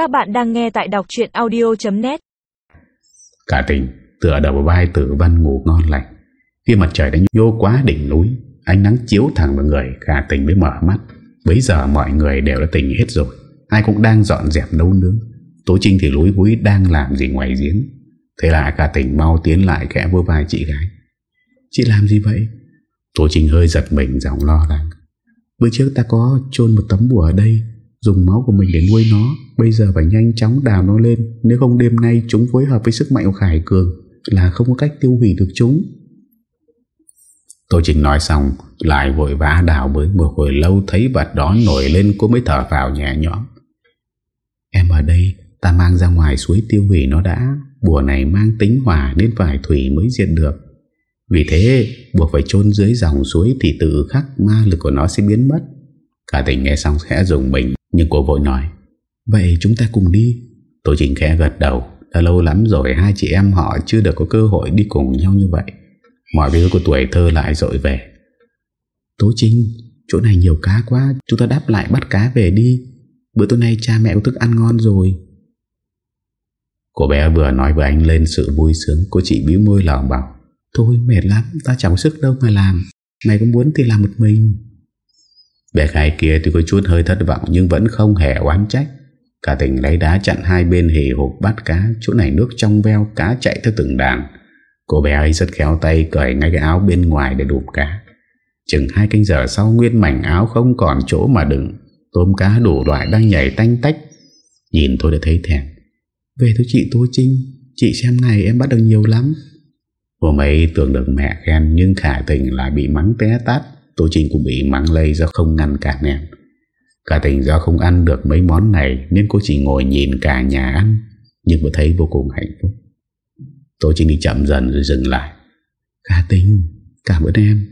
Các bạn đang nghe tại đọc chuyện audio.net Cả tỉnh tựa đầu vai tử văn ngủ ngon lành. Khi mặt trời đã nhô quá đỉnh núi, Ánh nắng chiếu thẳng vào người Cả tỉnh mới mở mắt. Bây giờ mọi người đều đã tỉnh hết rồi, Ai cũng đang dọn dẹp nấu nướng. Tố Trinh thì lúi húi đang làm gì ngoài giếng. Thế là cả tỉnh mau tiến lại kẽ vô vai chị gái. Chị làm gì vậy? Tố Trinh hơi giật mình, giọng lo lắng. Bữa trước ta có chôn một tấm bùa ở đây Dùng máu của mình để nuôi nó. Bây giờ phải nhanh chóng đào nó lên. Nếu không đêm nay chúng phối hợp với sức mạnh của Khải Cường Là không có cách tiêu hủy được chúng. Tô Trinh nói xong Lại vội vã đào với một hồi lâu Thấy vật đó nổi lên Cô mới thở vào nhẹ nhõm. Em ở đây Ta mang ra ngoài suối tiêu hủy nó đã. Bùa này mang tính hỏa Nên phải thủy mới diệt được. Vì thế buộc phải chôn dưới dòng suối Thì tự khắc ma lực của nó sẽ biến mất. Cả tình nghe xong khẽ dùng mình Nhưng cô vội nói Vậy chúng ta cùng đi. Tôi chính khẽ gật đầu Đã lâu lắm rồi hai chị em họ chưa được có cơ hội đi cùng nhau như vậy. Mọi thứ của tuổi thơ lại dội về. Tố Trinh Chỗ này nhiều cá quá Chúng ta đáp lại bắt cá về đi. Bữa tối nay cha mẹ có thức ăn ngon rồi. Cô bé vừa nói với anh lên sự vui sướng Cô chị biếu môi lòng bảo Thôi mệt lắm Ta chẳng sức đâu mà làm. Mày có muốn thì làm một mình Bé gái kia tôi có chút hơi thất vọng Nhưng vẫn không hề oán trách. Cả tỉnh lấy đá chặn hai bên hề hộp bắt cá, Chỗ này nước trong veo, Cá chạy theo từng đàn. Cô bé ấy rất khéo tay cởi ngay cái áo bên ngoài để đụp cá. Chừng hai canh giờ sau, Nguyên mảnh áo không còn chỗ mà đựng. Tôm cá đủ loại đang nhảy tanh tách. Nhìn thôi đã thấy thèm Về thôi chị Tô Trinh, Chị xem này em bắt được nhiều lắm. Hôm ấy tưởng được mẹ khen Nhưng khả tình lại bị mắng té tát. Tô Trinh cũng bị mắng lây do không ngăn cản em Cả tình do không ăn được mấy món này Nên cô chỉ ngồi nhìn cả nhà ăn, Nhưng mà thấy vô cùng hạnh phúc. Tô Trinh đi chậm dần rồi dừng lại. Cả tình, Cảm ơn em.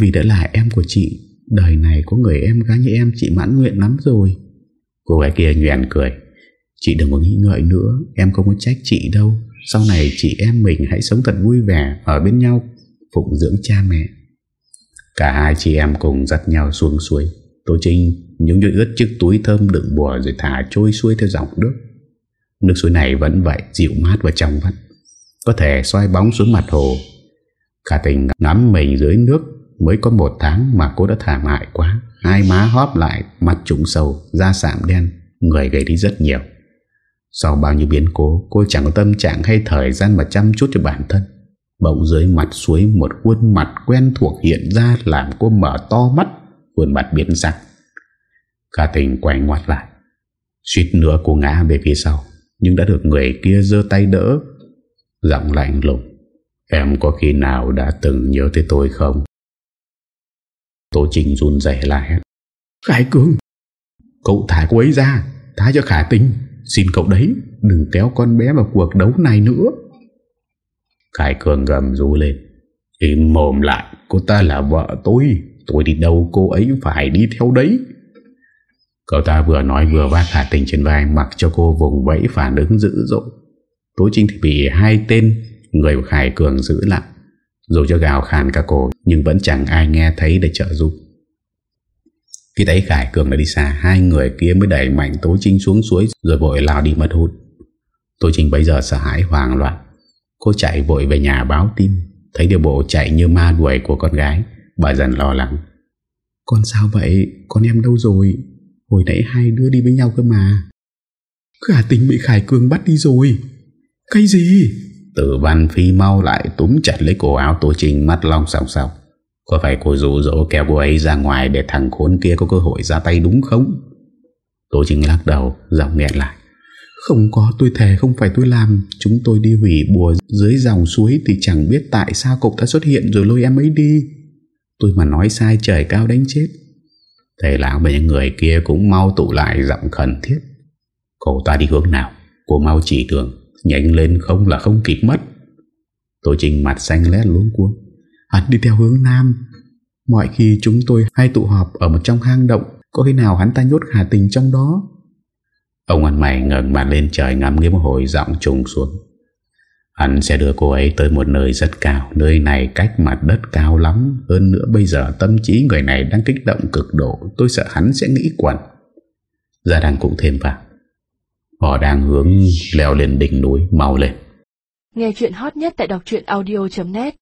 Vì đã là em của chị, Đời này có người em gái như em, chị mãn nguyện lắm rồi. Cô gái kia nhoèn cười. Chị đừng có nghĩ ngợi nữa, Em không có trách chị đâu. Sau này chị em mình hãy sống thật vui vẻ Ở bên nhau, Phụng dưỡng cha mẹ. Cả hai chị em cùng dắt nhau xuống suối. Tô Trinh những nhụy ướt chiếc túi thơm đựng bùa Rồi thả trôi xuôi theo dòng nước. Nước suối này vẫn vậy Dịu mát và trong vắt. Có thể xoay bóng xuống mặt hồ. Cả tình ngắm mình dưới nước Mới có một tháng mà cô đã thảm hại quá. Hai má hóp lại Mặt trũng sầu, da sạm đen Người gầy đi rất nhiều. Sau bao nhiêu biến cố Cô chẳng có tâm trạng hay thời gian mà chăm chút cho bản thân. Bỗng dưới mặt suối Một khuôn mặt quen thuộc hiện ra Làm cô mở to mắt Khuôn mặt biến sắc. Cả tình quay ngoặt lại Suýt nữa cô ngã về phía sau Nhưng đã được người kia dơ tay đỡ. Giọng lạnh lùng Em có khi nào đã từng nhớ tới tôi không? Tô Trinh run rẩy lại. Khải Cường Cậu thả cô ấy ra Thả cho khả tinh Xin cậu đấy Đừng kéo con bé vào cuộc đấu này nữa Khải Cường gầm rú lên. Im mồm lại, Cô ta là vợ tôi. Tôi đi đâu cô ấy phải đi theo đấy. Cậu ta vừa nói vừa vác khả tình trên vai, Mặc cho cô vùng vẫy phản ứng dữ dội. Tố Trinh thì bị hai tên Người của Khải Cường giữ lại. Dù cho gào khàn cả cổ, Nhưng vẫn chẳng ai nghe thấy để trợ giúp. Khi thấy Khải Cường đã đi xa, Hai người kia mới đẩy mạnh Tố Trinh xuống suối, Rồi vội lao đi mất hút. Tố Trinh bây giờ sợ hãi hoang loạn. Cô chạy vội về nhà báo tin. Thấy điều bộ chạy như ma đuổi của con gái Bà dần lo lắng. Con sao vậy? Con em đâu rồi? Hồi nãy hai đứa đi với nhau cơ mà. Khả tính bị Khải Cường bắt đi rồi. Cái gì? Tử văn phi mau lại túm chặt lấy cổ áo Tô Trinh mắt long sòng sòng Có phải cô rủ rỗ kéo cô ấy ra ngoài Để thằng khốn kia có cơ hội ra tay đúng không? Tô Trinh lắc đầu Giọng nghẹn lại không có tôi thề không phải tôi làm. Chúng tôi đi hủy bùa dưới dòng suối Thì chẳng biết tại sao cậu ta xuất hiện Rồi lôi em ấy đi. Tôi mà nói sai trời cao đánh chết. Thầy lão và những người kia cũng mau tụ lại giọng khẩn thiết. Cậu ta đi hướng nào? Cô mau chỉ đường, Nhanh lên không là không kịp mất. Tôi trình mặt xanh lét luống cuống. Hắn đi theo hướng Nam. Mọi khi chúng tôi hay tụ họp Ở một trong hang động, Có khi nào hắn ta nhốt khả tình trong đó. Ông ăn mày ngẩng mặt lên trời Ngắm nghe hồi giọng trùng xuống. Hắn sẽ đưa cô ấy tới một nơi rất cao, Nơi này cách mặt đất cao lắm. Hơn nữa bây giờ tâm trí người này đang kích động cực độ, Tôi sợ hắn sẽ nghĩ quẩn. Gia đang cũng thêm vào. Họ đang hướng leo lên đỉnh núi, mau lên. Nghe chuyện hot nhất tại đọc audio.net